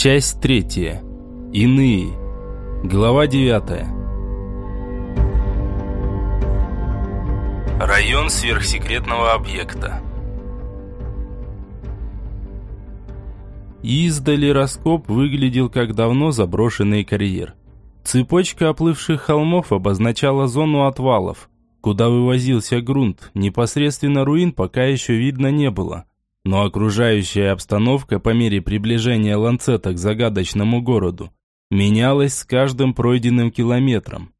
Часть третья. Иные. Глава девятая. Район сверхсекретного объекта. Издали раскоп выглядел как давно заброшенный карьер. Цепочка оплывших холмов обозначала зону отвалов, куда вывозился грунт, непосредственно руин пока еще видно не было. Но окружающая обстановка по мере приближения ланцета к загадочному городу менялась с каждым пройденным километром.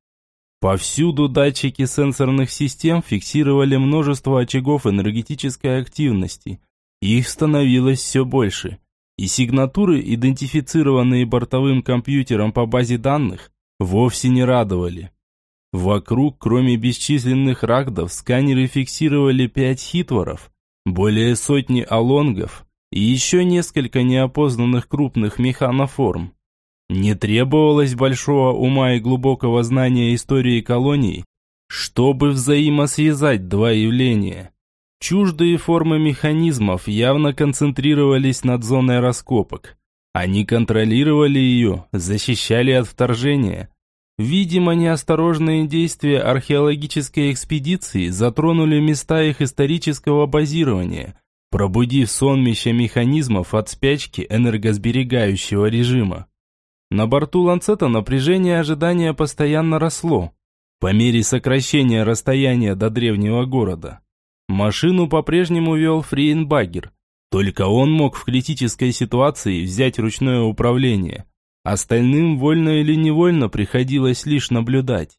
Повсюду датчики сенсорных систем фиксировали множество очагов энергетической активности. Их становилось все больше. И сигнатуры, идентифицированные бортовым компьютером по базе данных, вовсе не радовали. Вокруг, кроме бесчисленных рагдов, сканеры фиксировали пять хитворов, более сотни алонгов и еще несколько неопознанных крупных механоформ. Не требовалось большого ума и глубокого знания истории колоний, чтобы взаимосвязать два явления. Чуждые формы механизмов явно концентрировались над зоной раскопок. Они контролировали ее, защищали от вторжения. Видимо, неосторожные действия археологической экспедиции затронули места их исторического базирования, пробудив сонмище механизмов от спячки энергосберегающего режима. На борту ланцета напряжение ожидания постоянно росло, по мере сокращения расстояния до древнего города. Машину по-прежнему вел Фриенбагер, только он мог в критической ситуации взять ручное управление – Остальным вольно или невольно приходилось лишь наблюдать.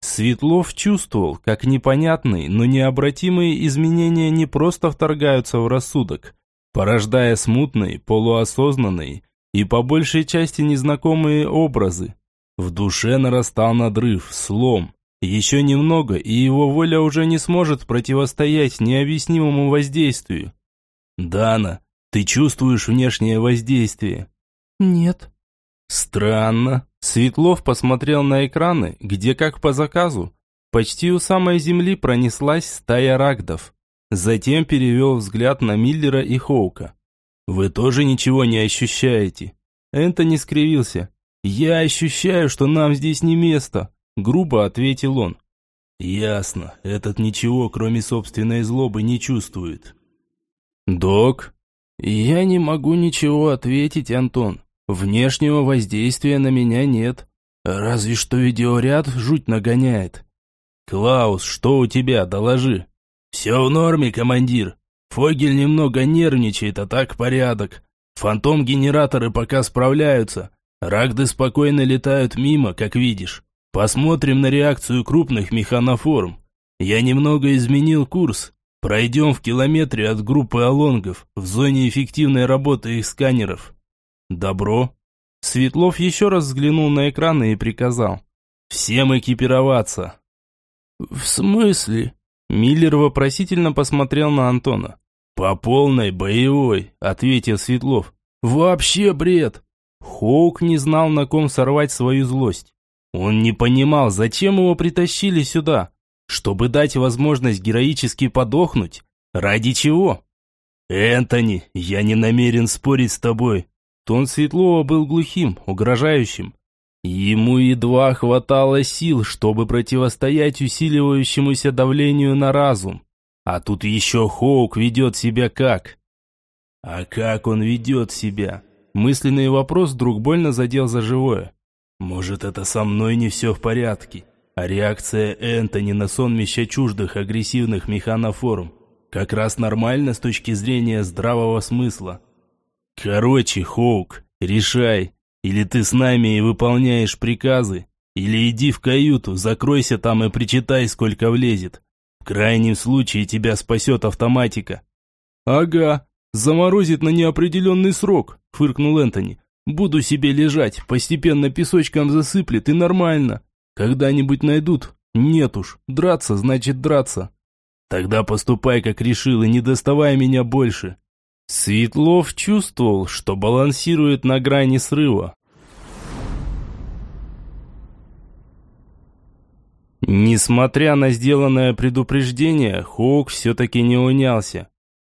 Светлов чувствовал, как непонятные, но необратимые изменения не просто вторгаются в рассудок, порождая смутные, полуосознанные и по большей части незнакомые образы. В душе нарастал надрыв, слом. Еще немного, и его воля уже не сможет противостоять необъяснимому воздействию. «Дана, ты чувствуешь внешнее воздействие?» «Нет», Странно. Светлов посмотрел на экраны, где, как по заказу, почти у самой земли пронеслась стая рагдов. Затем перевел взгляд на Миллера и Хоука. «Вы тоже ничего не ощущаете?» Энтони скривился. «Я ощущаю, что нам здесь не место», — грубо ответил он. «Ясно, этот ничего, кроме собственной злобы, не чувствует». «Док?» «Я не могу ничего ответить, Антон. Внешнего воздействия на меня нет. Разве что видеоряд жуть нагоняет. Клаус, что у тебя, доложи. Все в норме, командир. Фогель немного нервничает, а так порядок. Фантом-генераторы пока справляются. Рагды спокойно летают мимо, как видишь. Посмотрим на реакцию крупных механоформ. Я немного изменил курс. Пройдем в километре от группы алонгов, в зоне эффективной работы их сканеров. «Добро». Светлов еще раз взглянул на экраны и приказал. «Всем экипироваться». «В смысле?» Миллер вопросительно посмотрел на Антона. «По полной боевой», — ответил Светлов. «Вообще бред!» Хоук не знал, на ком сорвать свою злость. Он не понимал, зачем его притащили сюда. Чтобы дать возможность героически подохнуть? Ради чего? «Энтони, я не намерен спорить с тобой», Тон Светлова был глухим, угрожающим. Ему едва хватало сил, чтобы противостоять усиливающемуся давлению на разум. А тут еще Хоук ведет себя как? А как он ведет себя? Мысленный вопрос вдруг больно задел за живое. Может, это со мной не все в порядке? А реакция Энтони на сонмище чуждых агрессивных механоформ как раз нормально с точки зрения здравого смысла. Короче, Хоук, решай. Или ты с нами и выполняешь приказы, или иди в каюту, закройся там и причитай, сколько влезет. В крайнем случае тебя спасет автоматика. Ага, заморозит на неопределенный срок, фыркнул Энтони. Буду себе лежать, постепенно песочком засыплет и нормально. Когда-нибудь найдут? Нет уж, драться значит драться. Тогда поступай, как решил, и не доставай меня больше. Светлов чувствовал, что балансирует на грани срыва. Несмотря на сделанное предупреждение, Хоук все-таки не унялся.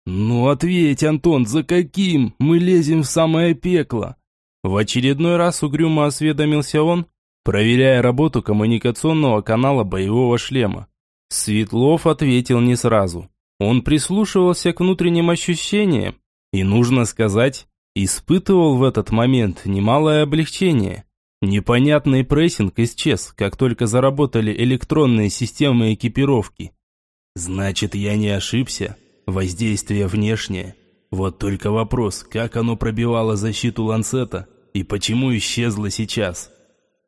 «Ну ответь, Антон, за каким? Мы лезем в самое пекло!» В очередной раз угрюмо осведомился он, проверяя работу коммуникационного канала боевого шлема. Светлов ответил не сразу. Он прислушивался к внутренним ощущениям и, нужно сказать, испытывал в этот момент немалое облегчение. Непонятный прессинг исчез, как только заработали электронные системы экипировки. Значит, я не ошибся. Воздействие внешнее. Вот только вопрос, как оно пробивало защиту ланцета и почему исчезло сейчас?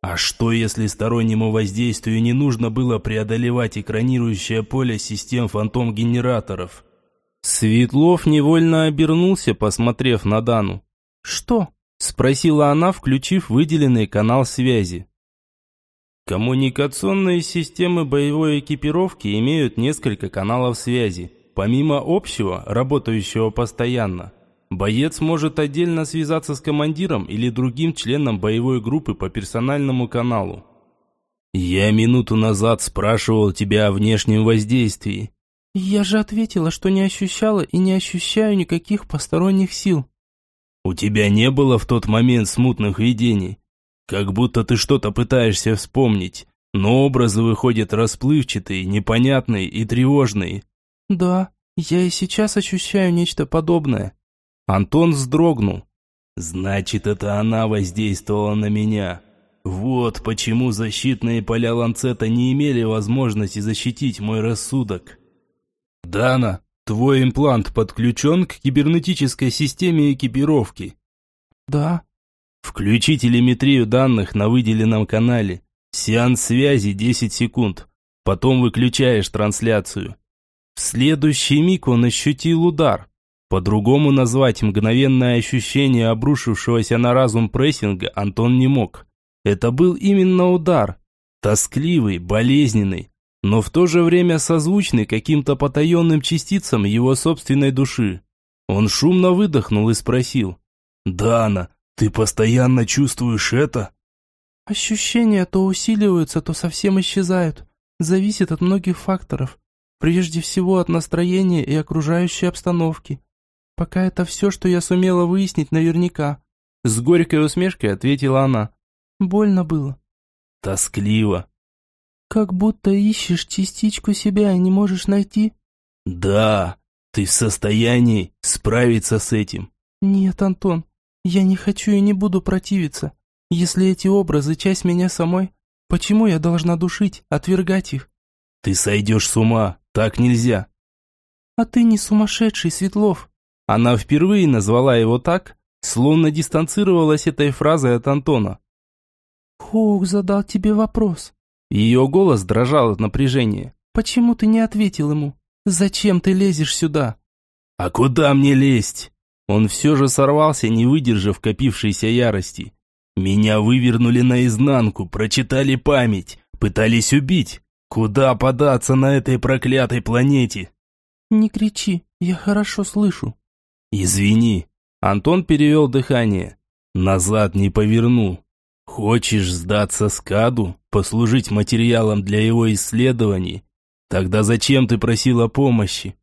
А что, если стороннему воздействию не нужно было преодолевать экранирующее поле систем фантом-генераторов? Светлов невольно обернулся, посмотрев на Дану. «Что?» – спросила она, включив выделенный канал связи. Коммуникационные системы боевой экипировки имеют несколько каналов связи, помимо общего, работающего постоянно – Боец может отдельно связаться с командиром или другим членом боевой группы по персональному каналу. «Я минуту назад спрашивал тебя о внешнем воздействии». «Я же ответила, что не ощущала и не ощущаю никаких посторонних сил». «У тебя не было в тот момент смутных видений? Как будто ты что-то пытаешься вспомнить, но образы выходят расплывчатые, непонятные и тревожные». «Да, я и сейчас ощущаю нечто подобное». Антон вздрогнул. «Значит, это она воздействовала на меня. Вот почему защитные поля ланцета не имели возможности защитить мой рассудок». «Дана, твой имплант подключен к кибернетической системе экипировки?» «Да». «Включи телеметрию данных на выделенном канале. Сеанс связи 10 секунд. Потом выключаешь трансляцию». В следующий миг он ощутил удар. По-другому назвать мгновенное ощущение обрушившегося на разум прессинга Антон не мог. Это был именно удар. Тоскливый, болезненный, но в то же время созвучный каким-то потаенным частицам его собственной души. Он шумно выдохнул и спросил. «Дана, ты постоянно чувствуешь это?» Ощущения то усиливаются, то совсем исчезают. Зависит от многих факторов. Прежде всего от настроения и окружающей обстановки. Пока это все, что я сумела выяснить наверняка. С горькой усмешкой ответила она. Больно было. Тоскливо. Как будто ищешь частичку себя и не можешь найти? Да, ты в состоянии справиться с этим. Нет, Антон, я не хочу и не буду противиться. Если эти образы часть меня самой, почему я должна душить, отвергать их? Ты сойдешь с ума, так нельзя. А ты не сумасшедший, Светлов. Она впервые назвала его так, словно дистанцировалась этой фразой от Антона. «Хоук задал тебе вопрос». Ее голос дрожал от напряжения. «Почему ты не ответил ему? Зачем ты лезешь сюда?» «А куда мне лезть?» Он все же сорвался, не выдержав копившейся ярости. «Меня вывернули наизнанку, прочитали память, пытались убить. Куда податься на этой проклятой планете?» «Не кричи, я хорошо слышу». «Извини». Антон перевел дыхание. «Назад не поверну. Хочешь сдаться Скаду, послужить материалом для его исследований? Тогда зачем ты просила помощи?»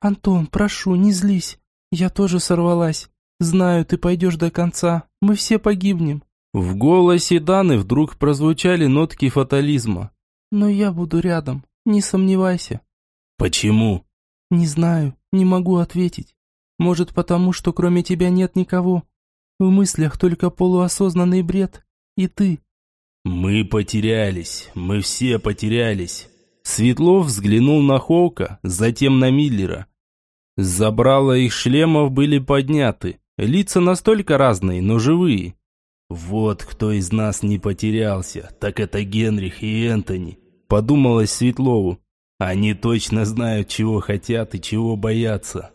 «Антон, прошу, не злись. Я тоже сорвалась. Знаю, ты пойдешь до конца. Мы все погибнем». В голосе Даны вдруг прозвучали нотки фатализма. «Но я буду рядом, не сомневайся». «Почему?» «Не знаю, не могу ответить. Может, потому, что кроме тебя нет никого? В мыслях только полуосознанный бред. И ты. Мы потерялись. Мы все потерялись. Светлов взглянул на Хоука, затем на Миллера. Забрала их шлемов были подняты. Лица настолько разные, но живые. Вот кто из нас не потерялся, так это Генрих и Энтони, подумалось Светлову. Они точно знают, чего хотят и чего боятся.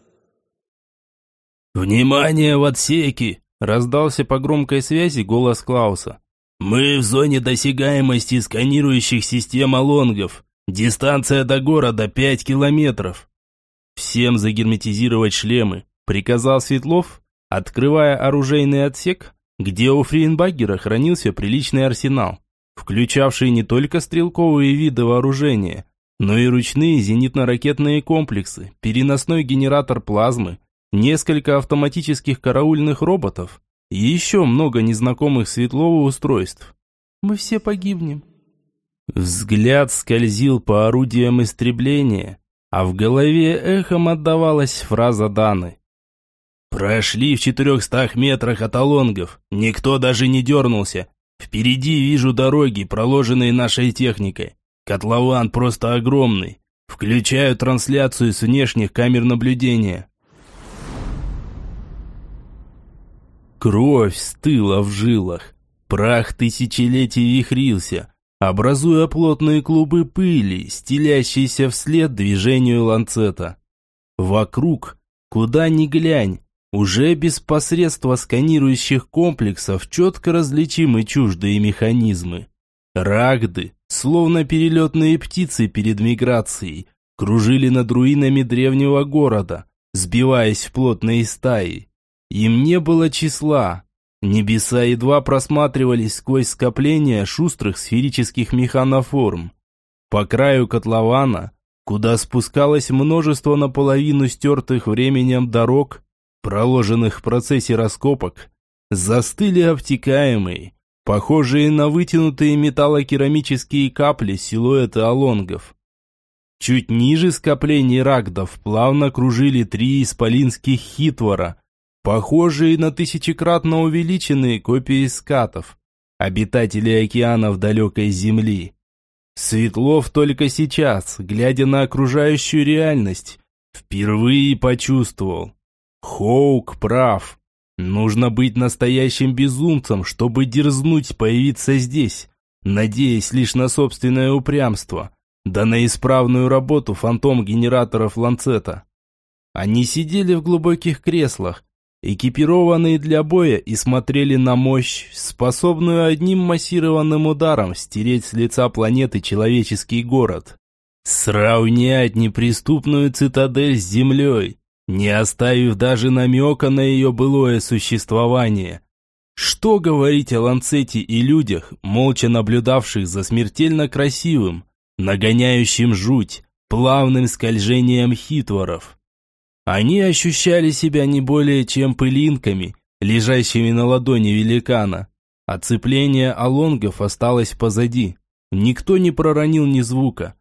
«Внимание в отсеке!» – раздался по громкой связи голос Клауса. «Мы в зоне досягаемости сканирующих систем алонгов. Дистанция до города пять километров». «Всем загерметизировать шлемы», – приказал Светлов, открывая оружейный отсек, где у Фриенбаггера хранился приличный арсенал, включавший не только стрелковые виды вооружения, но и ручные зенитно-ракетные комплексы, переносной генератор плазмы – несколько автоматических караульных роботов, и еще много незнакомых Светлову устройств. «Мы все погибнем». Взгляд скользил по орудиям истребления, а в голове эхом отдавалась фраза Даны. «Прошли в четырехстах метрах от Алонгов, никто даже не дернулся. Впереди вижу дороги, проложенные нашей техникой. Котлован просто огромный. Включаю трансляцию с внешних камер наблюдения. Кровь стыла в жилах. Прах тысячелетий вихрился, образуя плотные клубы пыли, стелящиеся вслед движению ланцета. Вокруг, куда ни глянь, уже без посредства сканирующих комплексов четко различимы чуждые механизмы. Рагды, словно перелетные птицы перед миграцией, кружили над руинами древнего города, сбиваясь в плотные стаи. Им не было числа. Небеса едва просматривались сквозь скопления шустрых сферических механоформ. По краю котлована, куда спускалось множество наполовину стертых временем дорог, проложенных в процессе раскопок, застыли обтекаемые, похожие на вытянутые металлокерамические капли силуэты алонгов. Чуть ниже скоплений рагдов плавно кружили три исполинских хитвора, похожие на тысячекратно увеличенные копии скатов, обитателей океанов далекой Земли. Светлов только сейчас, глядя на окружающую реальность, впервые почувствовал. Хоук прав. Нужно быть настоящим безумцем, чтобы дерзнуть появиться здесь, надеясь лишь на собственное упрямство, да на исправную работу фантом-генераторов Ланцета. Они сидели в глубоких креслах, экипированные для боя и смотрели на мощь, способную одним массированным ударом стереть с лица планеты человеческий город. Сравнять неприступную цитадель с землей, не оставив даже намека на ее былое существование. Что говорить о Ланцете и людях, молча наблюдавших за смертельно красивым, нагоняющим жуть, плавным скольжением хитворов. Они ощущали себя не более чем пылинками, лежащими на ладони великана. Оцепление алонгов осталось позади. Никто не проронил ни звука.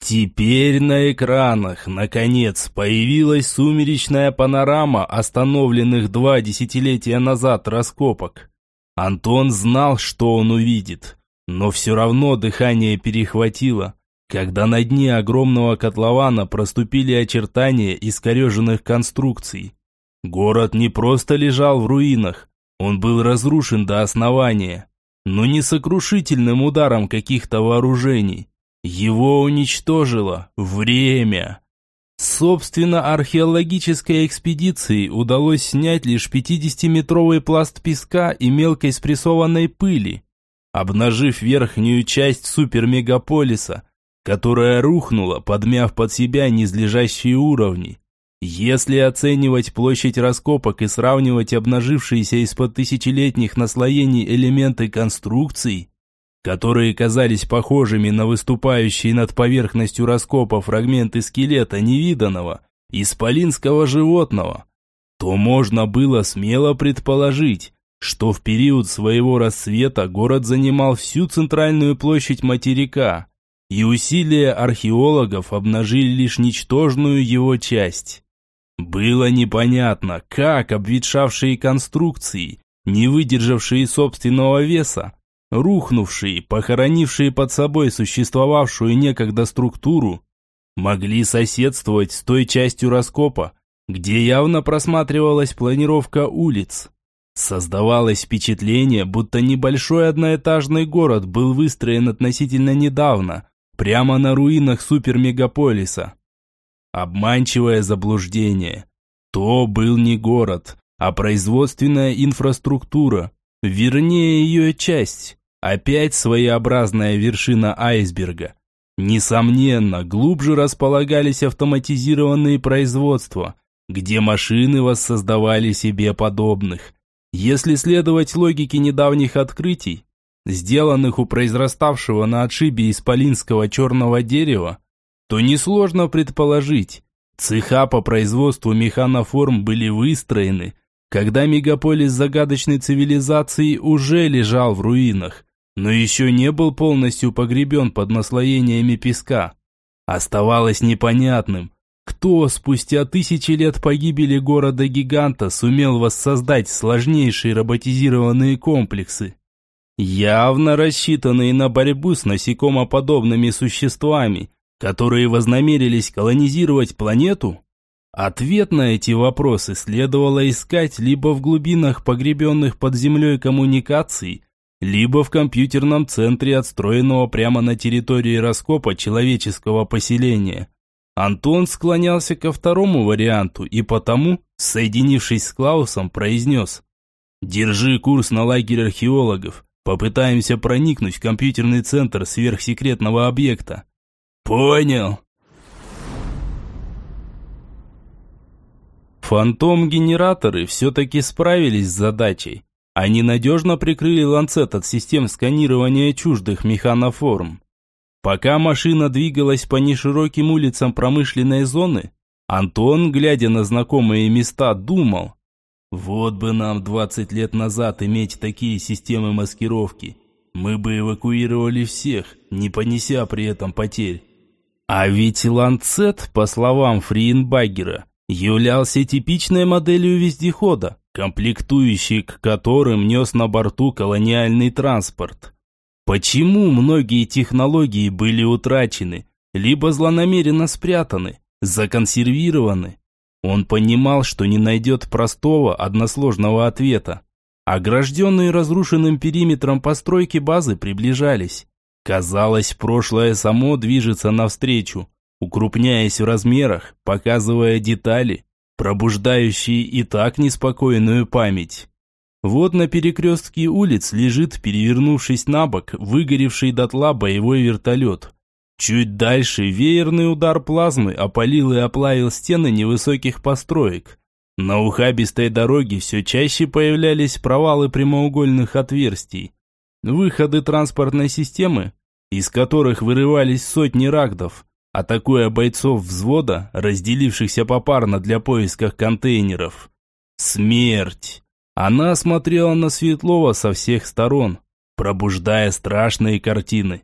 Теперь на экранах, наконец, появилась сумеречная панорама остановленных два десятилетия назад раскопок. Антон знал, что он увидит, но все равно дыхание перехватило когда на дне огромного котлована проступили очертания искореженных конструкций. Город не просто лежал в руинах, он был разрушен до основания, но не сокрушительным ударом каких-то вооружений. Его уничтожило время. Собственно, археологической экспедиции удалось снять лишь 50-метровый пласт песка и мелкой спрессованной пыли, обнажив верхнюю часть супермегаполиса, которая рухнула, подмяв под себя низлежащие уровни. Если оценивать площадь раскопок и сравнивать обнажившиеся из-под тысячелетних наслоений элементы конструкций, которые казались похожими на выступающие над поверхностью раскопа фрагменты скелета невиданного, исполинского животного, то можно было смело предположить, что в период своего расцвета город занимал всю центральную площадь материка, и усилия археологов обнажили лишь ничтожную его часть. Было непонятно, как обветшавшие конструкции, не выдержавшие собственного веса, рухнувшие, похоронившие под собой существовавшую некогда структуру, могли соседствовать с той частью раскопа, где явно просматривалась планировка улиц. Создавалось впечатление, будто небольшой одноэтажный город был выстроен относительно недавно, Прямо на руинах супермегаполиса. Обманчивое заблуждение. То был не город, а производственная инфраструктура. Вернее, ее часть. Опять своеобразная вершина айсберга. Несомненно, глубже располагались автоматизированные производства, где машины воссоздавали себе подобных. Если следовать логике недавних открытий, сделанных у произраставшего на отшибе исполинского черного дерева, то несложно предположить, цеха по производству механоформ были выстроены, когда мегаполис загадочной цивилизации уже лежал в руинах, но еще не был полностью погребен под наслоениями песка. Оставалось непонятным, кто спустя тысячи лет погибели города-гиганта сумел воссоздать сложнейшие роботизированные комплексы, явно рассчитанные на борьбу с насекомоподобными существами, которые вознамерились колонизировать планету? Ответ на эти вопросы следовало искать либо в глубинах погребенных под землей коммуникаций, либо в компьютерном центре, отстроенного прямо на территории раскопа человеческого поселения. Антон склонялся ко второму варианту и потому, соединившись с Клаусом, произнес «Держи курс на лагерь археологов, попытаемся проникнуть в компьютерный центр сверхсекретного объекта». «Понял», Фантом-генераторы все-таки справились с задачей. Они надежно прикрыли ланцет от систем сканирования чуждых механоформ. Пока машина двигалась по нешироким улицам промышленной зоны, Антон, глядя на знакомые места, думал, «Вот бы нам 20 лет назад иметь такие системы маскировки. Мы бы эвакуировали всех, не понеся при этом потерь». А ведь Ланцет, по словам Фриенбагера, являлся типичной моделью вездехода, комплектующий к которым нес на борту колониальный транспорт. Почему многие технологии были утрачены, либо злонамеренно спрятаны, законсервированы? Он понимал, что не найдет простого, односложного ответа. Огражденные разрушенным периметром постройки базы приближались. Казалось, прошлое само движется навстречу, укрупняясь в размерах, показывая детали, пробуждающие и так неспокойную память. Вот на перекрестке улиц лежит, перевернувшись на бок, выгоревший дотла боевой вертолет. Чуть дальше веерный удар плазмы опалил и оплавил стены невысоких построек. На ухабистой дороге все чаще появлялись провалы прямоугольных отверстий. Выходы транспортной системы, из которых вырывались сотни рагдов, атакуя бойцов взвода, разделившихся попарно для поиска контейнеров. Смерть! Она смотрела на Светлова со всех сторон, пробуждая страшные картины.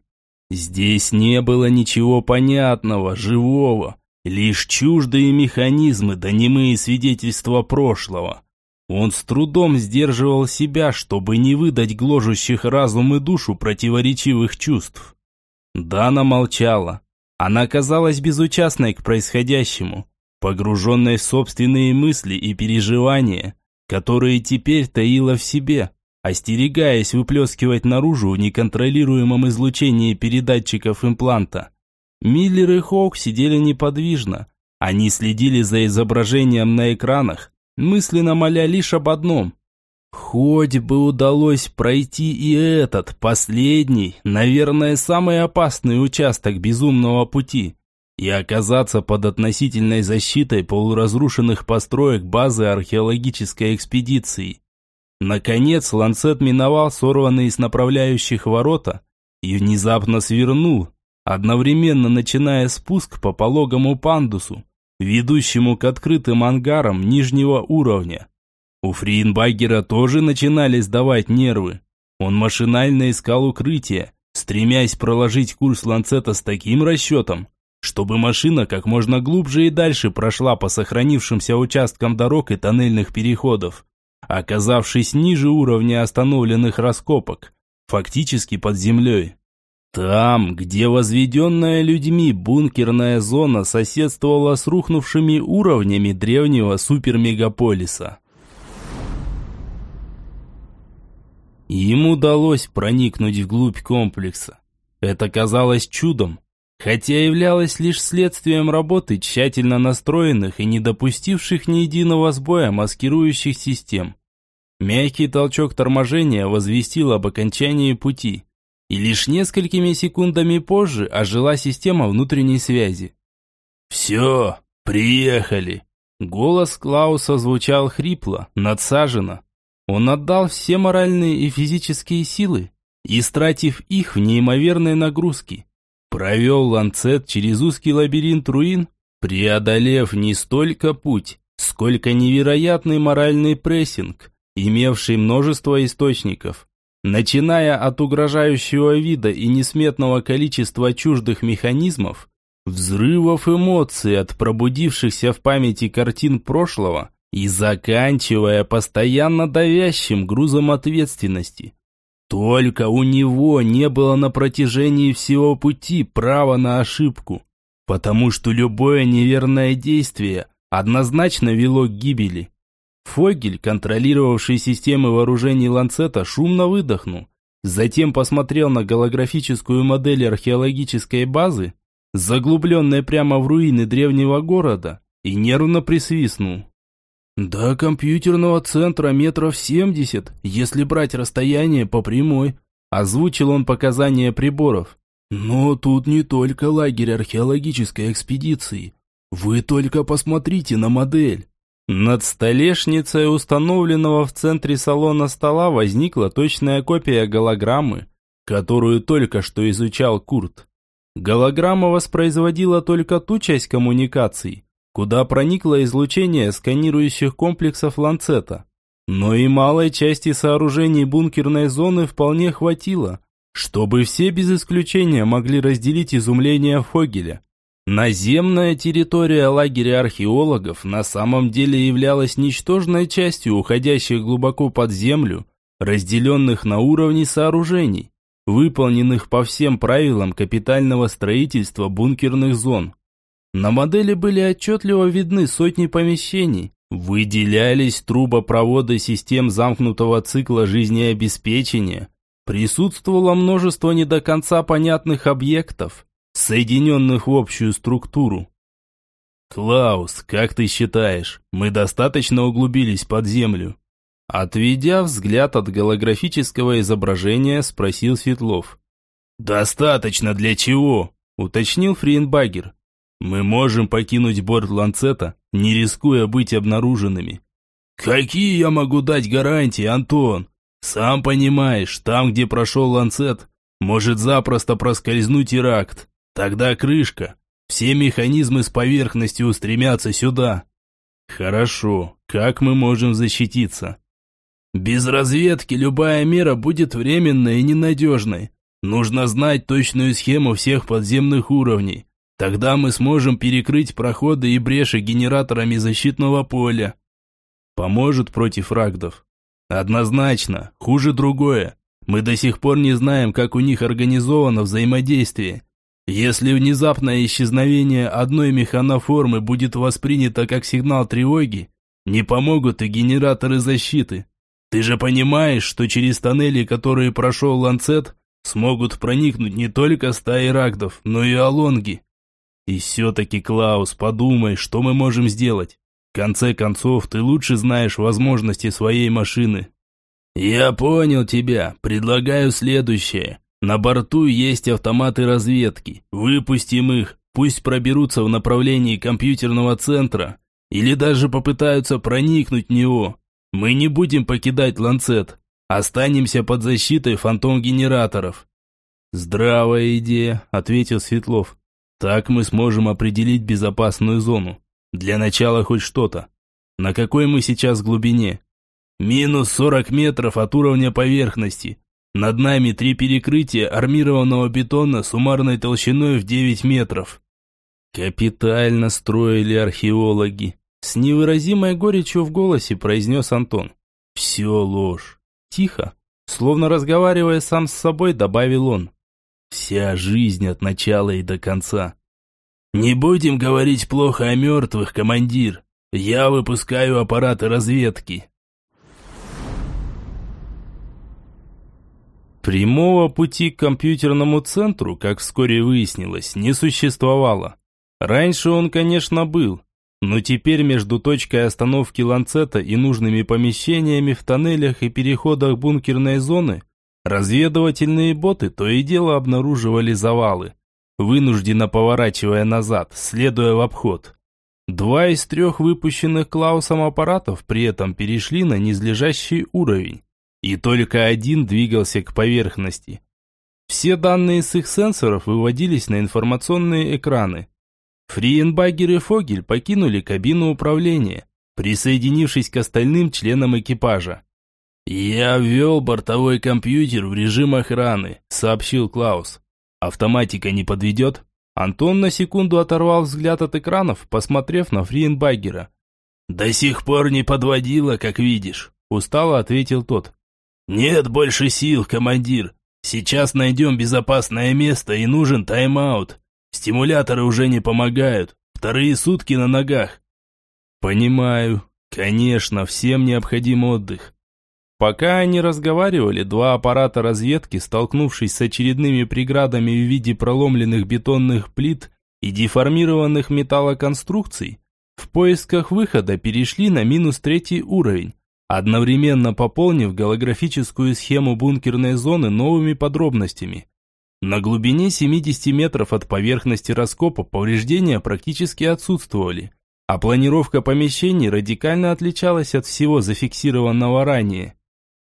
Здесь не было ничего понятного, живого, лишь чуждые механизмы да немые свидетельства прошлого. Он с трудом сдерживал себя, чтобы не выдать гложущих разум и душу противоречивых чувств. Дана молчала, она казалась безучастной к происходящему, погруженной в собственные мысли и переживания, которые теперь таила в себе, остерегаясь выплескивать наружу в неконтролируемом излучении передатчиков импланта. Миллер и Хоук сидели неподвижно. Они следили за изображением на экранах, мысленно моля лишь об одном Хоть бы удалось пройти и этот, последний, наверное, самый опасный участок безумного пути и оказаться под относительной защитой полуразрушенных построек базы археологической экспедиции. Наконец Ланцет миновал сорванные с направляющих ворота и внезапно свернул, одновременно начиная спуск по пологому пандусу, ведущему к открытым ангарам нижнего уровня. У Фриенбагера тоже начинали сдавать нервы. Он машинально искал укрытие, стремясь проложить курс ланцета с таким расчетом, чтобы машина как можно глубже и дальше прошла по сохранившимся участкам дорог и тоннельных переходов, оказавшись ниже уровня остановленных раскопок, фактически под землей. Там, где возведенная людьми бункерная зона соседствовала с рухнувшими уровнями древнего супермегаполиса. Им удалось проникнуть вглубь комплекса. Это казалось чудом, хотя являлось лишь следствием работы тщательно настроенных и не допустивших ни единого сбоя маскирующих систем. Мягкий толчок торможения возвестил об окончании пути, и лишь несколькими секундами позже ожила система внутренней связи. «Все, приехали!» Голос Клауса звучал хрипло, надсаженно, он отдал все моральные и физические силы, истратив их в неимоверные нагрузки. Провел ланцет через узкий лабиринт руин, преодолев не столько путь, сколько невероятный моральный прессинг, имевший множество источников, начиная от угрожающего вида и несметного количества чуждых механизмов, взрывов эмоций от пробудившихся в памяти картин прошлого и заканчивая постоянно давящим грузом ответственности. Только у него не было на протяжении всего пути права на ошибку, потому что любое неверное действие однозначно вело к гибели. Фогель, контролировавший системы вооружений Ланцета, шумно выдохнул. Затем посмотрел на голографическую модель археологической базы, заглубленной прямо в руины древнего города, и нервно присвистнул. «До компьютерного центра метров семьдесят, если брать расстояние по прямой», озвучил он показания приборов. «Но тут не только лагерь археологической экспедиции. Вы только посмотрите на модель». Над столешницей, установленного в центре салона стола, возникла точная копия голограммы, которую только что изучал Курт. Голограмма воспроизводила только ту часть коммуникаций, куда проникло излучение сканирующих комплексов Ланцета. Но и малой части сооружений бункерной зоны вполне хватило, чтобы все без исключения могли разделить изумление Фогеля. Наземная территория лагеря археологов на самом деле являлась ничтожной частью уходящих глубоко под землю, разделенных на уровни сооружений, выполненных по всем правилам капитального строительства бункерных зон. На модели были отчетливо видны сотни помещений, выделялись трубопроводы систем замкнутого цикла жизнеобеспечения, присутствовало множество не до конца понятных объектов, соединенных в общую структуру. «Клаус, как ты считаешь, мы достаточно углубились под землю?» Отведя взгляд от голографического изображения, спросил Светлов. «Достаточно для чего?» – уточнил Фриенбагер. «Мы можем покинуть борт Ланцета, не рискуя быть обнаруженными». «Какие я могу дать гарантии, Антон? Сам понимаешь, там, где прошел Ланцет, может запросто проскользнуть Иракт. Тогда крышка. Все механизмы с поверхности устремятся сюда. Хорошо. Как мы можем защититься? Без разведки любая мера будет временной и ненадежной. Нужно знать точную схему всех подземных уровней. Тогда мы сможем перекрыть проходы и бреши генераторами защитного поля. Поможет против рагдов? Однозначно. Хуже другое. Мы до сих пор не знаем, как у них организовано взаимодействие. Если внезапное исчезновение одной механоформы будет воспринято как сигнал тревоги, не помогут и генераторы защиты. Ты же понимаешь, что через тоннели, которые прошел Ланцет, смогут проникнуть не только стаи рагдов, но и алонги. И все-таки, Клаус, подумай, что мы можем сделать. В конце концов, ты лучше знаешь возможности своей машины. Я понял тебя. Предлагаю следующее. На борту есть автоматы разведки. Выпустим их, пусть проберутся в направлении компьютерного центра или даже попытаются проникнуть в него. Мы не будем покидать Ланцет. Останемся под защитой фантом-генераторов. Здравая идея, ответил Светлов. Так мы сможем определить безопасную зону. Для начала хоть что-то. На какой мы сейчас глубине? Минус 40 метров от уровня поверхности. Над нами три перекрытия армированного бетона суммарной толщиной в 9 метров. Капитально строили археологи. С невыразимой горечью в голосе произнес Антон. Все ложь. Тихо, словно разговаривая сам с собой, добавил он. Вся жизнь от начала и до конца. Не будем говорить плохо о мертвых, командир. Я выпускаю аппараты разведки. Прямого пути к компьютерному центру, как вскоре выяснилось, не существовало. Раньше он, конечно, был, но теперь между точкой остановки ланцета и нужными помещениями в тоннелях и переходах бункерной зоны разведывательные боты то и дело обнаруживали завалы, вынужденно поворачивая назад, следуя в обход. Два из трех выпущенных Клаусом аппаратов при этом перешли на низлежащий уровень и только один двигался к поверхности. Все данные с их сенсоров выводились на информационные экраны. Фриенбагер и Фогель покинули кабину управления, присоединившись к остальным членам экипажа. «Я ввел бортовой компьютер в режим охраны», — сообщил Клаус. «Автоматика не подведет?» Антон на секунду оторвал взгляд от экранов, посмотрев на Фриенбагера. «До сих пор не подводила, как видишь», — устало ответил тот. «Нет больше сил, командир. Сейчас найдем безопасное место и нужен тайм-аут. Стимуляторы уже не помогают. Вторые сутки на ногах». «Понимаю. Конечно, всем необходим отдых. Пока они разговаривали, два аппарата разведки, столкнувшись с очередными преградами в виде проломленных бетонных плит и деформированных металлоконструкций, в поисках выхода перешли на минус третий уровень, одновременно пополнив голографическую схему бункерной зоны новыми подробностями. На глубине 70 метров от поверхности раскопа повреждения практически отсутствовали, а планировка помещений радикально отличалась от всего зафиксированного ранее.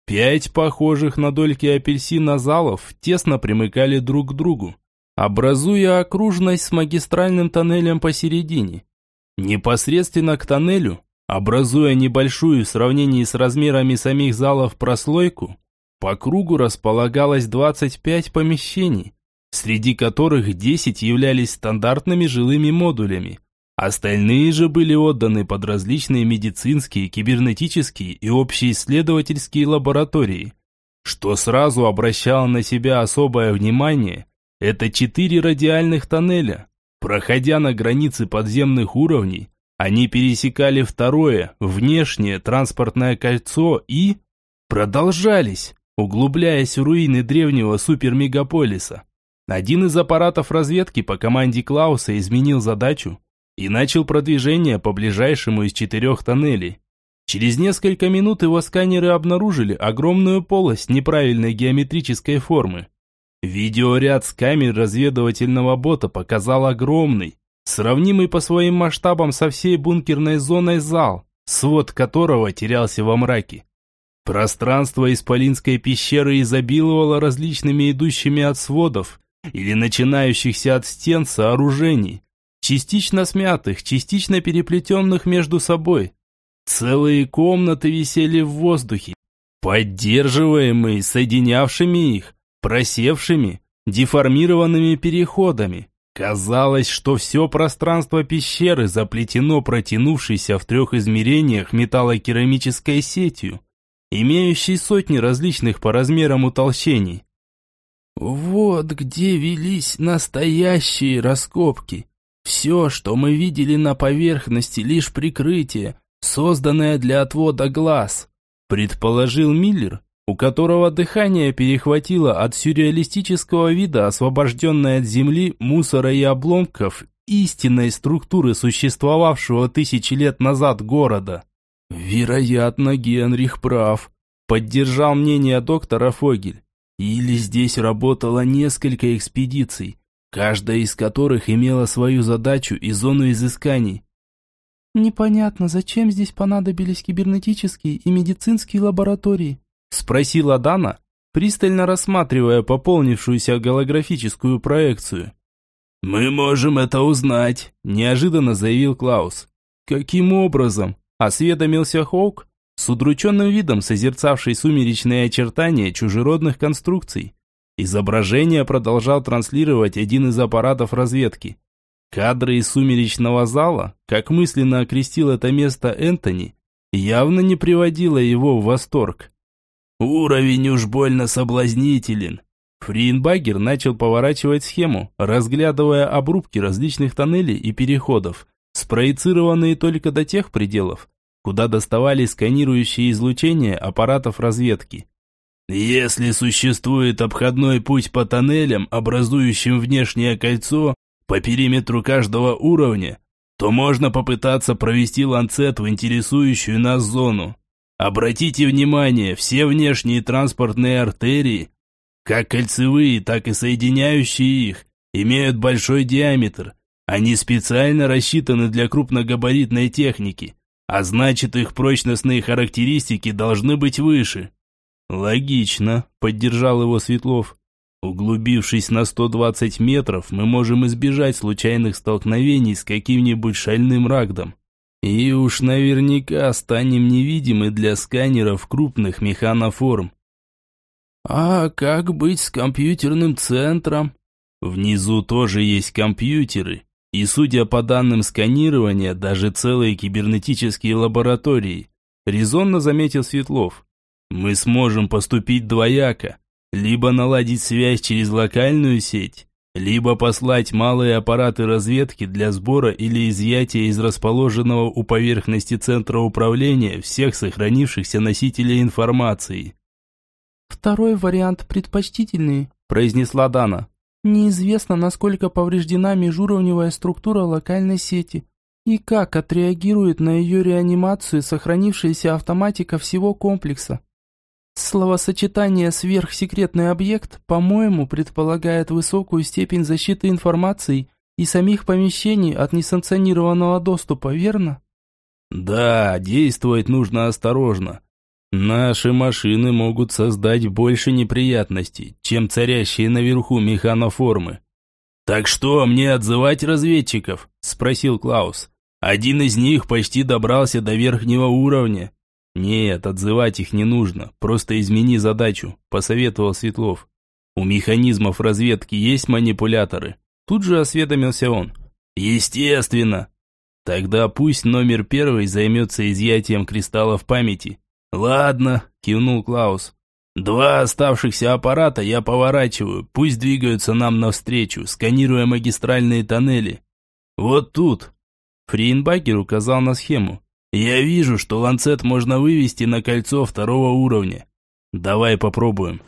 Пять похожих на дольки апельсина залов тесно примыкали друг к другу, образуя окружность с магистральным тоннелем посередине. Непосредственно к тоннелю, образуя небольшую в сравнении с размерами самих залов прослойку, по кругу располагалось 25 помещений, среди которых 10 являлись стандартными жилыми модулями, Остальные же были отданы под различные медицинские, кибернетические и общеисследовательские лаборатории. Что сразу обращало на себя особое внимание, это четыре радиальных тоннеля. Проходя на границе подземных уровней, они пересекали второе, внешнее транспортное кольцо и... продолжались, углубляясь в руины древнего супермегаполиса. Один из аппаратов разведки по команде Клауса изменил задачу, и начал продвижение по ближайшему из четырех тоннелей. Через несколько минут его сканеры обнаружили огромную полость неправильной геометрической формы. Видеоряд с камер разведывательного бота показал огромный, сравнимый по своим масштабам со всей бункерной зоной зал, свод которого терялся во мраке. Пространство Исполинской пещеры изобиловало различными идущими от сводов или начинающихся от стен сооружений, частично смятых, частично переплетенных между собой. Целые комнаты висели в воздухе, поддерживаемые соединявшими их, просевшими, деформированными переходами. Казалось, что все пространство пещеры заплетено протянувшейся в трех измерениях металлокерамической сетью, имеющей сотни различных по размерам утолщений. Вот где велись настоящие раскопки, все, что мы видели на поверхности, лишь прикрытие, созданное для отвода глаз, предположил Миллер, у которого дыхание перехватило от сюрреалистического вида, освобожденной от земли, мусора и обломков истинной структуры существовавшего тысячи лет назад города. Вероятно, Генрих прав, поддержал мнение доктора Фогель. Или здесь работало несколько экспедиций, каждая из которых имела свою задачу и зону изысканий. «Непонятно, зачем здесь понадобились кибернетические и медицинские лаборатории?» спросила Дана, пристально рассматривая пополнившуюся голографическую проекцию. «Мы можем это узнать», – неожиданно заявил Клаус. «Каким образом?» – осведомился Хоук, с удрученным видом созерцавший сумеречные очертания чужеродных конструкций. Изображение продолжал транслировать один из аппаратов разведки. Кадры из сумеречного зала, как мысленно окрестил это место Энтони, явно не приводило его в восторг. «Уровень уж больно соблазнителен». Фриенбагер начал поворачивать схему, разглядывая обрубки различных тоннелей и переходов, спроецированные только до тех пределов, куда доставали сканирующие излучения аппаратов разведки. Если существует обходной путь по тоннелям, образующим внешнее кольцо по периметру каждого уровня, то можно попытаться провести ланцет в интересующую нас зону. Обратите внимание, все внешние транспортные артерии, как кольцевые, так и соединяющие их, имеют большой диаметр. Они специально рассчитаны для крупногабаритной техники, а значит их прочностные характеристики должны быть выше. «Логично», – поддержал его Светлов. «Углубившись на 120 метров, мы можем избежать случайных столкновений с каким-нибудь шальным рагдом». И уж наверняка станем невидимы для сканеров крупных механоформ. А как быть с компьютерным центром? Внизу тоже есть компьютеры, и, судя по данным сканирования, даже целые кибернетические лаборатории, резонно заметил Светлов. Мы сможем поступить двояко, либо наладить связь через локальную сеть, либо послать малые аппараты разведки для сбора или изъятия из расположенного у поверхности центра управления всех сохранившихся носителей информации. «Второй вариант предпочтительный», – произнесла Дана. «Неизвестно, насколько повреждена межуровневая структура локальной сети и как отреагирует на ее реанимацию сохранившаяся автоматика всего комплекса. Словосочетание «сверхсекретный объект», по-моему, предполагает высокую степень защиты информации и самих помещений от несанкционированного доступа, верно? Да, действовать нужно осторожно. Наши машины могут создать больше неприятностей, чем царящие наверху механоформы. «Так что, мне отзывать разведчиков?» – спросил Клаус. «Один из них почти добрался до верхнего уровня. «Нет, отзывать их не нужно, просто измени задачу», – посоветовал Светлов. «У механизмов разведки есть манипуляторы?» Тут же осведомился он. «Естественно!» «Тогда пусть номер первый займется изъятием кристаллов памяти». «Ладно», – кивнул Клаус. «Два оставшихся аппарата я поворачиваю, пусть двигаются нам навстречу, сканируя магистральные тоннели. Вот тут». Фрейнбакер указал на схему. Я вижу, что ланцет можно вывести на кольцо второго уровня. Давай попробуем.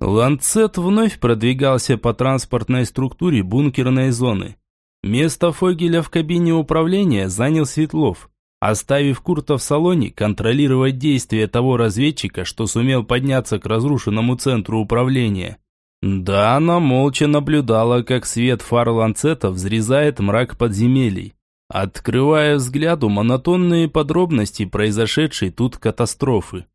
Ланцет вновь продвигался по транспортной структуре бункерной зоны. Место Фогеля в кабине управления занял Светлов, оставив Курта в салоне контролировать действия того разведчика, что сумел подняться к разрушенному центру управления. Да, она молча наблюдала, как свет фар ланцета взрезает мрак подземелий, открывая взгляду монотонные подробности произошедшей тут катастрофы.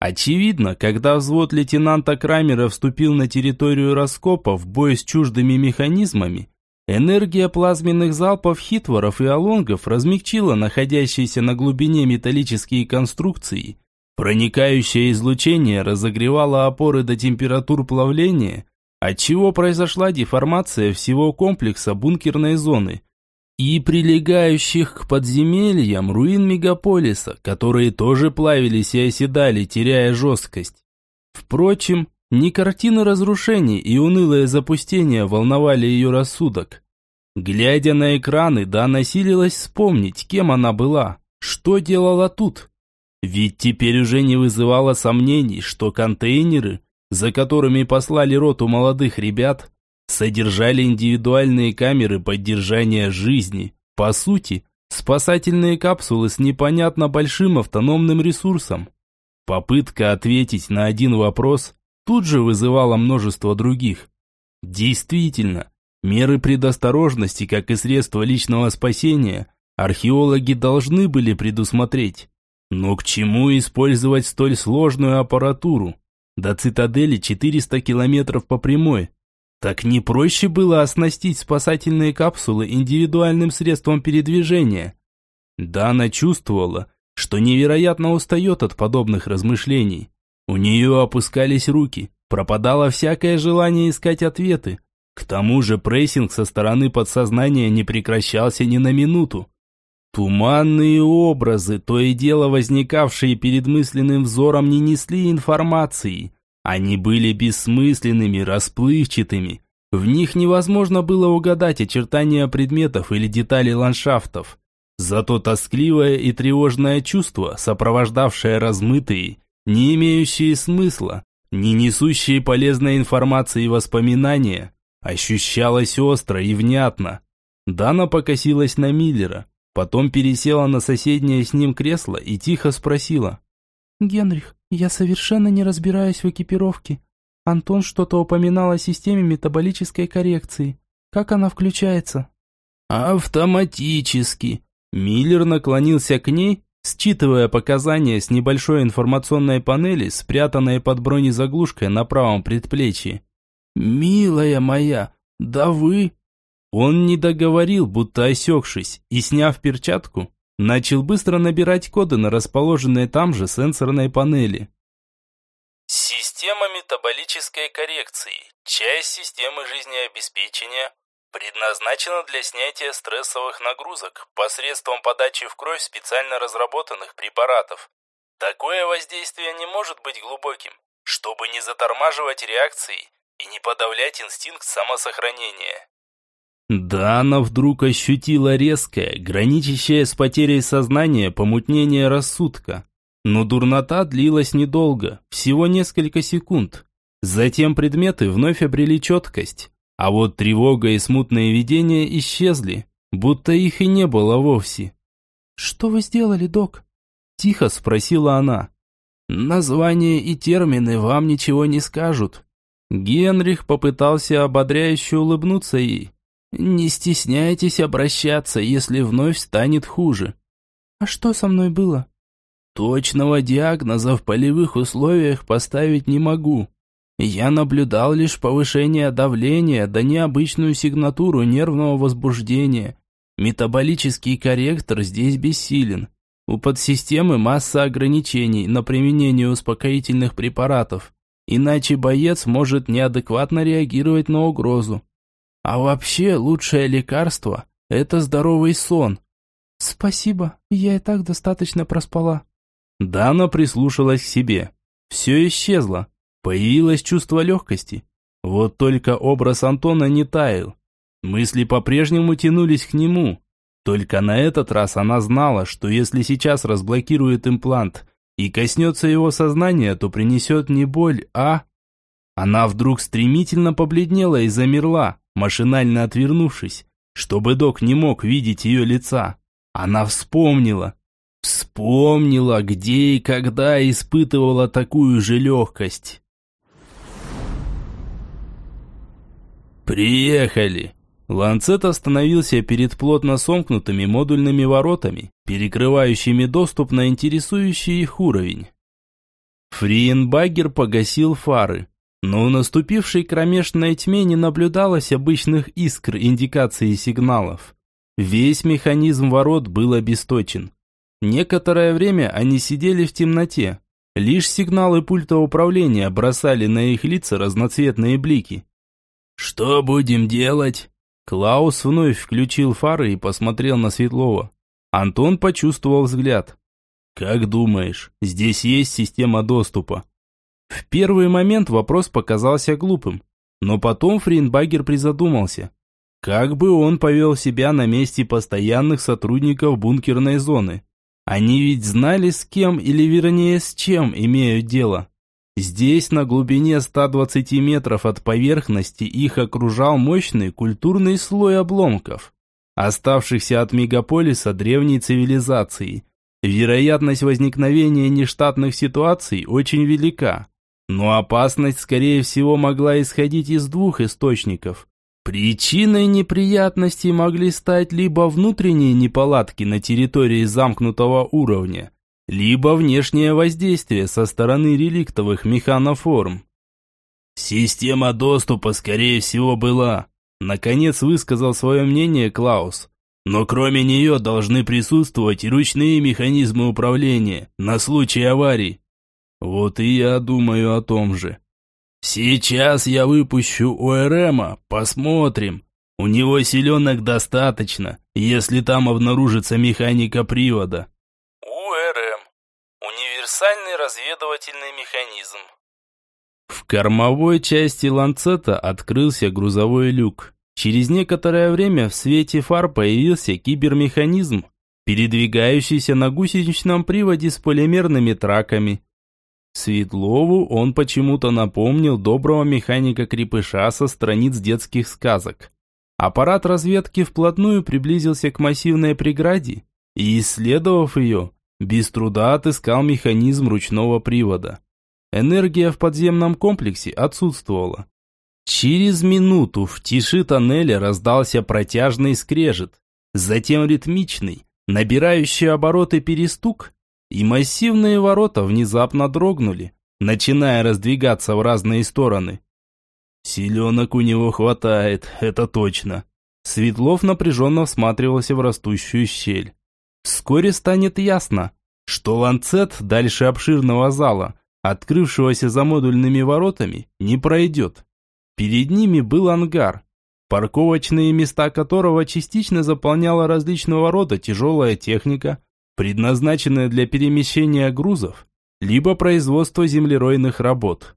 Очевидно, когда взвод лейтенанта Крамера вступил на территорию раскопа в бой с чуждыми механизмами, энергия плазменных залпов хитворов и алонгов размягчила находящиеся на глубине металлические конструкции, проникающее излучение разогревало опоры до температур плавления, отчего произошла деформация всего комплекса бункерной зоны и прилегающих к подземельям руин мегаполиса, которые тоже плавились и оседали, теряя жесткость. Впрочем, не картины разрушений и унылое запустение волновали ее рассудок. Глядя на экраны, да насилилась вспомнить, кем она была, что делала тут. Ведь теперь уже не вызывало сомнений, что контейнеры – за которыми послали роту молодых ребят, содержали индивидуальные камеры поддержания жизни. По сути, спасательные капсулы с непонятно большим автономным ресурсом. Попытка ответить на один вопрос тут же вызывала множество других. Действительно, меры предосторожности, как и средства личного спасения, археологи должны были предусмотреть. Но к чему использовать столь сложную аппаратуру? До цитадели 400 километров по прямой. Так не проще было оснастить спасательные капсулы индивидуальным средством передвижения? Дана чувствовала, что невероятно устает от подобных размышлений. У нее опускались руки, пропадало всякое желание искать ответы. К тому же прессинг со стороны подсознания не прекращался ни на минуту. Туманные образы, то и дело возникавшие перед мысленным взором, не несли информации. Они были бессмысленными, расплывчатыми. В них невозможно было угадать очертания предметов или деталей ландшафтов. Зато тоскливое и тревожное чувство, сопровождавшее размытые, не имеющие смысла, не несущие полезной информации и воспоминания, ощущалось остро и внятно. Дана покосилась на Миллера. Потом пересела на соседнее с ним кресло и тихо спросила. «Генрих, я совершенно не разбираюсь в экипировке. Антон что-то упоминал о системе метаболической коррекции. Как она включается?» «Автоматически». Миллер наклонился к ней, считывая показания с небольшой информационной панели, спрятанной под бронезаглушкой на правом предплечье. «Милая моя, да вы Он не договорил, будто осекшись, и, сняв перчатку, начал быстро набирать коды на расположенной там же сенсорной панели. Система метаболической коррекции. Часть системы жизнеобеспечения предназначена для снятия стрессовых нагрузок посредством подачи в кровь специально разработанных препаратов. Такое воздействие не может быть глубоким, чтобы не затормаживать реакции и не подавлять инстинкт самосохранения. Дана вдруг ощутила резкое, граничащее с потерей сознания помутнение рассудка. Но дурнота длилась недолго, всего несколько секунд. Затем предметы вновь обрели четкость, а вот тревога и смутные видения исчезли, будто их и не было вовсе. «Что вы сделали, док?» Тихо спросила она. «Названия и термины вам ничего не скажут». Генрих попытался ободряюще улыбнуться ей. «Не стесняйтесь обращаться, если вновь станет хуже». «А что со мной было?» «Точного диагноза в полевых условиях поставить не могу. Я наблюдал лишь повышение давления да необычную сигнатуру нервного возбуждения. Метаболический корректор здесь бессилен. У подсистемы масса ограничений на применение успокоительных препаратов, иначе боец может неадекватно реагировать на угрозу. А вообще лучшее лекарство – это здоровый сон. Спасибо, я и так достаточно проспала. Дана прислушалась к себе. Все исчезло. Появилось чувство легкости. Вот только образ Антона не таял. Мысли по-прежнему тянулись к нему. Только на этот раз она знала, что если сейчас разблокирует имплант и коснется его сознания, то принесет не боль, а... Она вдруг стремительно побледнела и замерла, машинально отвернувшись, чтобы док не мог видеть ее лица. Она вспомнила. Вспомнила, где и когда испытывала такую же легкость. «Приехали!» Ланцет остановился перед плотно сомкнутыми модульными воротами, перекрывающими доступ на интересующий их уровень. Фриенбагер погасил фары, но в наступившей кромешной тьме не наблюдалось обычных искр индикации сигналов. Весь механизм ворот был обесточен. Некоторое время они сидели в темноте. Лишь сигналы пульта управления бросали на их лица разноцветные блики. «Что будем делать?» Клаус вновь включил фары и посмотрел на Светлова. Антон почувствовал взгляд. «Как думаешь, здесь есть система доступа?» В первый момент вопрос показался глупым, но потом Фринбагер призадумался. Как бы он повел себя на месте постоянных сотрудников бункерной зоны? Они ведь знали с кем или вернее с чем имеют дело. Здесь, на глубине 120 метров от поверхности, их окружал мощный культурный слой обломков, оставшихся от мегаполиса древней цивилизации. Вероятность возникновения нештатных ситуаций очень велика, но опасность, скорее всего, могла исходить из двух источников. Причиной неприятностей могли стать либо внутренние неполадки на территории замкнутого уровня, либо внешнее воздействие со стороны реликтовых механоформ. Система доступа, скорее всего, была. Наконец высказал свое мнение Клаус. Но кроме нее должны присутствовать и ручные механизмы управления на случай аварий. Вот и я думаю о том же. Сейчас я выпущу ОРМа, посмотрим. У него силенок достаточно, если там обнаружится механика привода универсальный разведывательный механизм. В кормовой части ланцета открылся грузовой люк. Через некоторое время в свете фар появился кибермеханизм, передвигающийся на гусеничном приводе с полимерными траками. Светлову он почему-то напомнил доброго механика-крепыша со страниц детских сказок. Аппарат разведки вплотную приблизился к массивной преграде и, исследовав ее, без труда отыскал механизм ручного привода. Энергия в подземном комплексе отсутствовала. Через минуту в тиши тоннеля раздался протяжный скрежет, затем ритмичный, набирающий обороты перестук, и массивные ворота внезапно дрогнули, начиная раздвигаться в разные стороны. Селенок у него хватает, это точно. Светлов напряженно всматривался в растущую щель. Вскоре станет ясно, что ланцет дальше обширного зала, открывшегося за модульными воротами, не пройдет. Перед ними был ангар, парковочные места которого частично заполняла различного рода тяжелая техника, предназначенная для перемещения грузов, либо производства землеройных работ.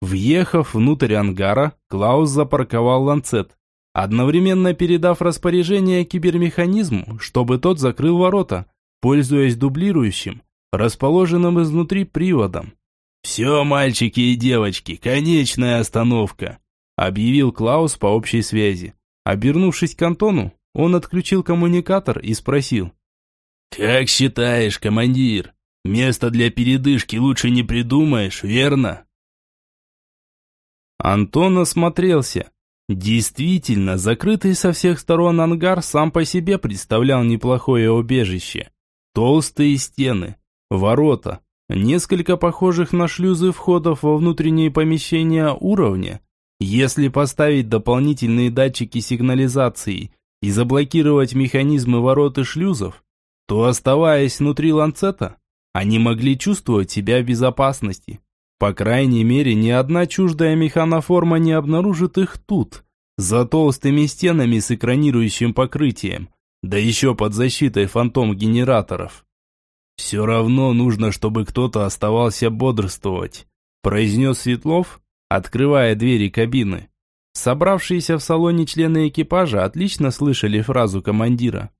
Въехав внутрь ангара, Клаус запарковал ланцет, одновременно передав распоряжение кибермеханизму, чтобы тот закрыл ворота, пользуясь дублирующим, расположенным изнутри приводом. «Все, мальчики и девочки, конечная остановка», объявил Клаус по общей связи. Обернувшись к Антону, он отключил коммуникатор и спросил. «Как считаешь, командир, место для передышки лучше не придумаешь, верно?» Антон осмотрелся. Действительно, закрытый со всех сторон ангар сам по себе представлял неплохое убежище. Толстые стены, ворота, несколько похожих на шлюзы входов во внутренние помещения уровня. Если поставить дополнительные датчики сигнализации и заблокировать механизмы ворот и шлюзов, то оставаясь внутри ланцета, они могли чувствовать себя в безопасности. По крайней мере, ни одна чуждая механоформа не обнаружит их тут, за толстыми стенами с экранирующим покрытием, да еще под защитой фантом-генераторов. «Все равно нужно, чтобы кто-то оставался бодрствовать», произнес Светлов, открывая двери кабины. Собравшиеся в салоне члены экипажа отлично слышали фразу командира.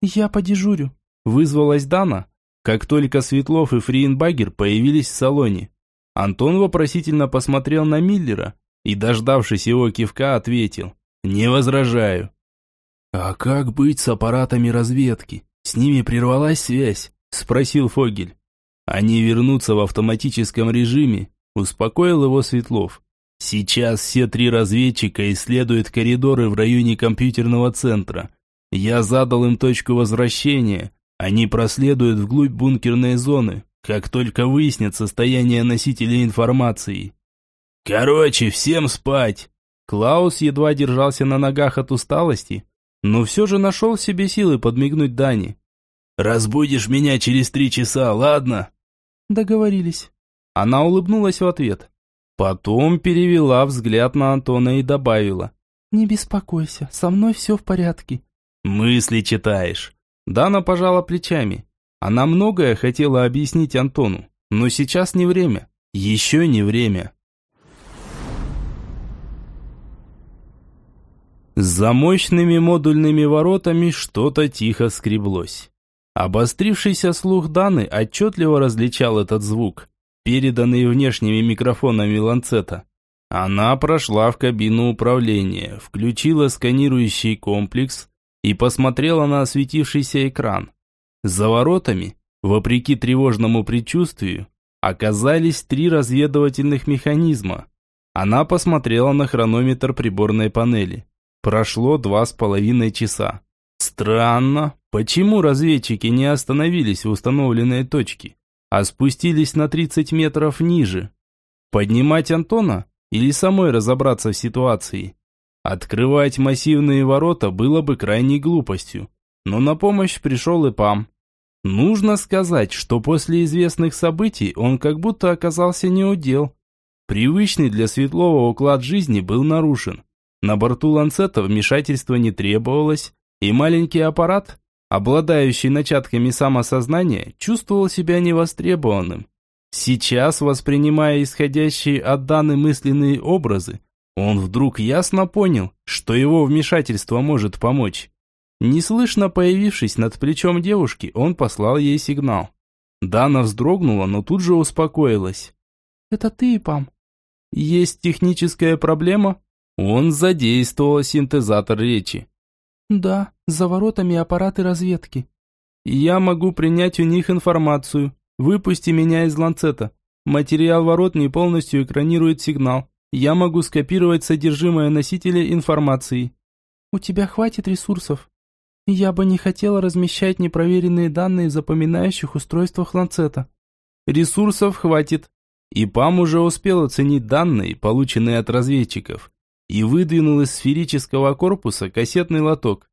«Я подежурю», вызвалась Дана, как только Светлов и Фриенбагер появились в салоне. Антон вопросительно посмотрел на Миллера и, дождавшись его кивка, ответил «Не возражаю». «А как быть с аппаратами разведки? С ними прервалась связь?» – спросил Фогель. «Они вернутся в автоматическом режиме», – успокоил его Светлов. «Сейчас все три разведчика исследуют коридоры в районе компьютерного центра. Я задал им точку возвращения. Они проследуют вглубь бункерной зоны, как только выяснят состояние носителей информации. Короче, всем спать. Клаус едва держался на ногах от усталости, но все же нашел в себе силы подмигнуть Дани. «Разбудишь меня через три часа, ладно?» «Договорились». Она улыбнулась в ответ. Потом перевела взгляд на Антона и добавила. «Не беспокойся, со мной все в порядке». «Мысли читаешь». Дана пожала плечами. Она многое хотела объяснить Антону, но сейчас не время. Еще не время. За мощными модульными воротами что-то тихо скреблось. Обострившийся слух Даны отчетливо различал этот звук, переданный внешними микрофонами ланцета. Она прошла в кабину управления, включила сканирующий комплекс и посмотрела на осветившийся экран. За воротами, вопреки тревожному предчувствию, оказались три разведывательных механизма. Она посмотрела на хронометр приборной панели. Прошло два с половиной часа. Странно, почему разведчики не остановились в установленной точке, а спустились на 30 метров ниже? Поднимать Антона или самой разобраться в ситуации? Открывать массивные ворота было бы крайней глупостью но на помощь пришел и Пам. Нужно сказать, что после известных событий он как будто оказался неудел. Привычный для Светлова уклад жизни был нарушен. На борту ланцета вмешательства не требовалось, и маленький аппарат, обладающий начатками самосознания, чувствовал себя невостребованным. Сейчас, воспринимая исходящие от Даны мысленные образы, он вдруг ясно понял, что его вмешательство может помочь. Неслышно появившись над плечом девушки, он послал ей сигнал. Дана вздрогнула, но тут же успокоилась. «Это ты, Пам?» «Есть техническая проблема?» Он задействовал синтезатор речи. «Да, за воротами аппараты разведки». «Я могу принять у них информацию. Выпусти меня из ланцета. Материал ворот не полностью экранирует сигнал. Я могу скопировать содержимое носителя информации». «У тебя хватит ресурсов?» Я бы не хотела размещать непроверенные данные в запоминающих устройствах Ланцета. Ресурсов хватит. И ПАМ уже успел оценить данные, полученные от разведчиков. и выдвинул из сферического корпуса кассетный лоток.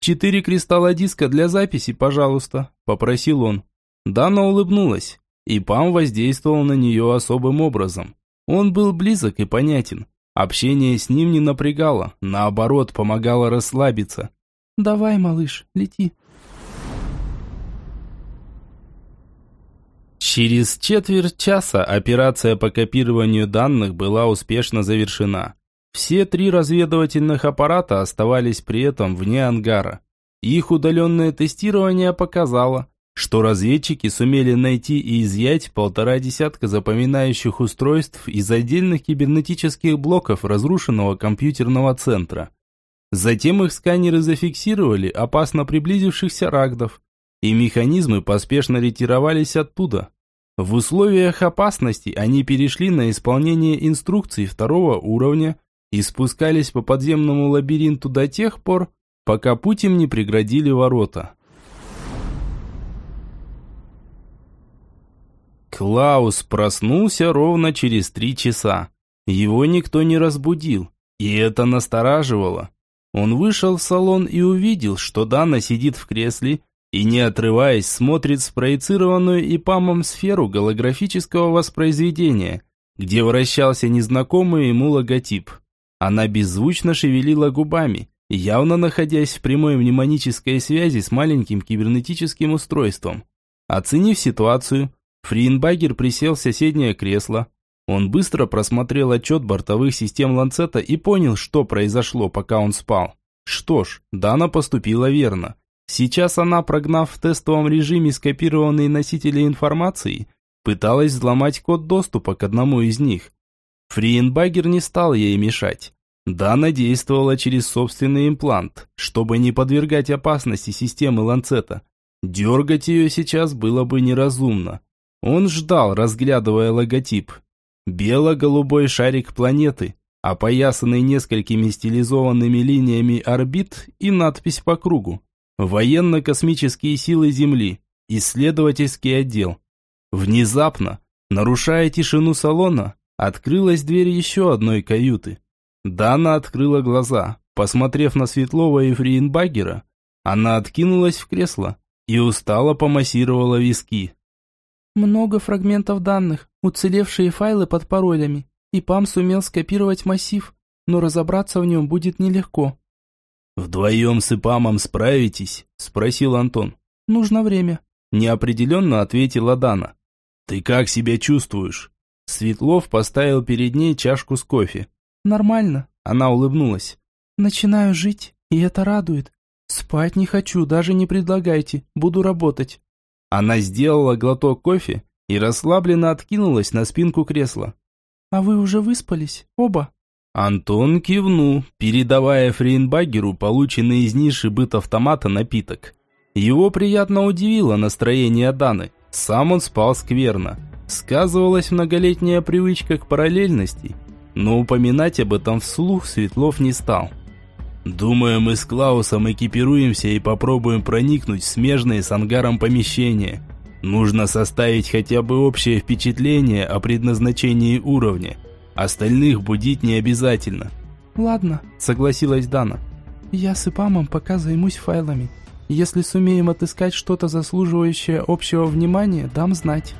«Четыре кристалла диска для записи, пожалуйста», – попросил он. Дана улыбнулась, и Пам воздействовал на нее особым образом. Он был близок и понятен. Общение с ним не напрягало, наоборот, помогало расслабиться. «Давай, малыш, лети», Через четверть часа операция по копированию данных была успешно завершена. Все три разведывательных аппарата оставались при этом вне ангара. Их удаленное тестирование показало, что разведчики сумели найти и изъять полтора десятка запоминающих устройств из отдельных кибернетических блоков разрушенного компьютерного центра. Затем их сканеры зафиксировали опасно приблизившихся рагдов, и механизмы поспешно ретировались оттуда. В условиях опасности они перешли на исполнение инструкций второго уровня и спускались по подземному лабиринту до тех пор, пока путь им не преградили ворота. Клаус проснулся ровно через три часа. Его никто не разбудил, и это настораживало. Он вышел в салон и увидел, что Дана сидит в кресле и, не отрываясь, смотрит спроецированную ИПАМом сферу голографического воспроизведения, где вращался незнакомый ему логотип. Она беззвучно шевелила губами, явно находясь в прямой мнемонической связи с маленьким кибернетическим устройством. Оценив ситуацию, Фриенбагер присел в соседнее кресло. Он быстро просмотрел отчет бортовых систем Ланцета и понял, что произошло, пока он спал. Что ж, Дана поступила верно. Сейчас она, прогнав в тестовом режиме скопированные носители информации, пыталась взломать код доступа к одному из них. Фриенбагер не стал ей мешать. Дана действовала через собственный имплант, чтобы не подвергать опасности системы ланцета. Дергать ее сейчас было бы неразумно. Он ждал, разглядывая логотип. Бело-голубой шарик планеты, опоясанный несколькими стилизованными линиями орбит и надпись по кругу. Военно-космические силы Земли. Исследовательский отдел. Внезапно, нарушая тишину салона, открылась дверь еще одной каюты. Дана открыла глаза. Посмотрев на Светлова и Фриенбагера, она откинулась в кресло и устало помассировала виски. «Много фрагментов данных, уцелевшие файлы под паролями, и ПАМ сумел скопировать массив, но разобраться в нем будет нелегко. «Вдвоем с Ипамом справитесь?» – спросил Антон. «Нужно время», – неопределенно ответила Дана. «Ты как себя чувствуешь?» Светлов поставил перед ней чашку с кофе. «Нормально», – она улыбнулась. «Начинаю жить, и это радует. Спать не хочу, даже не предлагайте, буду работать». Она сделала глоток кофе и расслабленно откинулась на спинку кресла. «А вы уже выспались? Оба?» Антон кивнул, передавая Фрейнбагеру полученный из ниши быт-автомата напиток. Его приятно удивило настроение Даны. Сам он спал скверно. Сказывалась многолетняя привычка к параллельности, но упоминать об этом вслух Светлов не стал. «Думаю, мы с Клаусом экипируемся и попробуем проникнуть в смежные с ангаром помещения. Нужно составить хотя бы общее впечатление о предназначении уровня». Остальных будить не обязательно. Ладно, согласилась Дана. Я с Ипамом пока займусь файлами. Если сумеем отыскать что-то заслуживающее общего внимания, дам знать.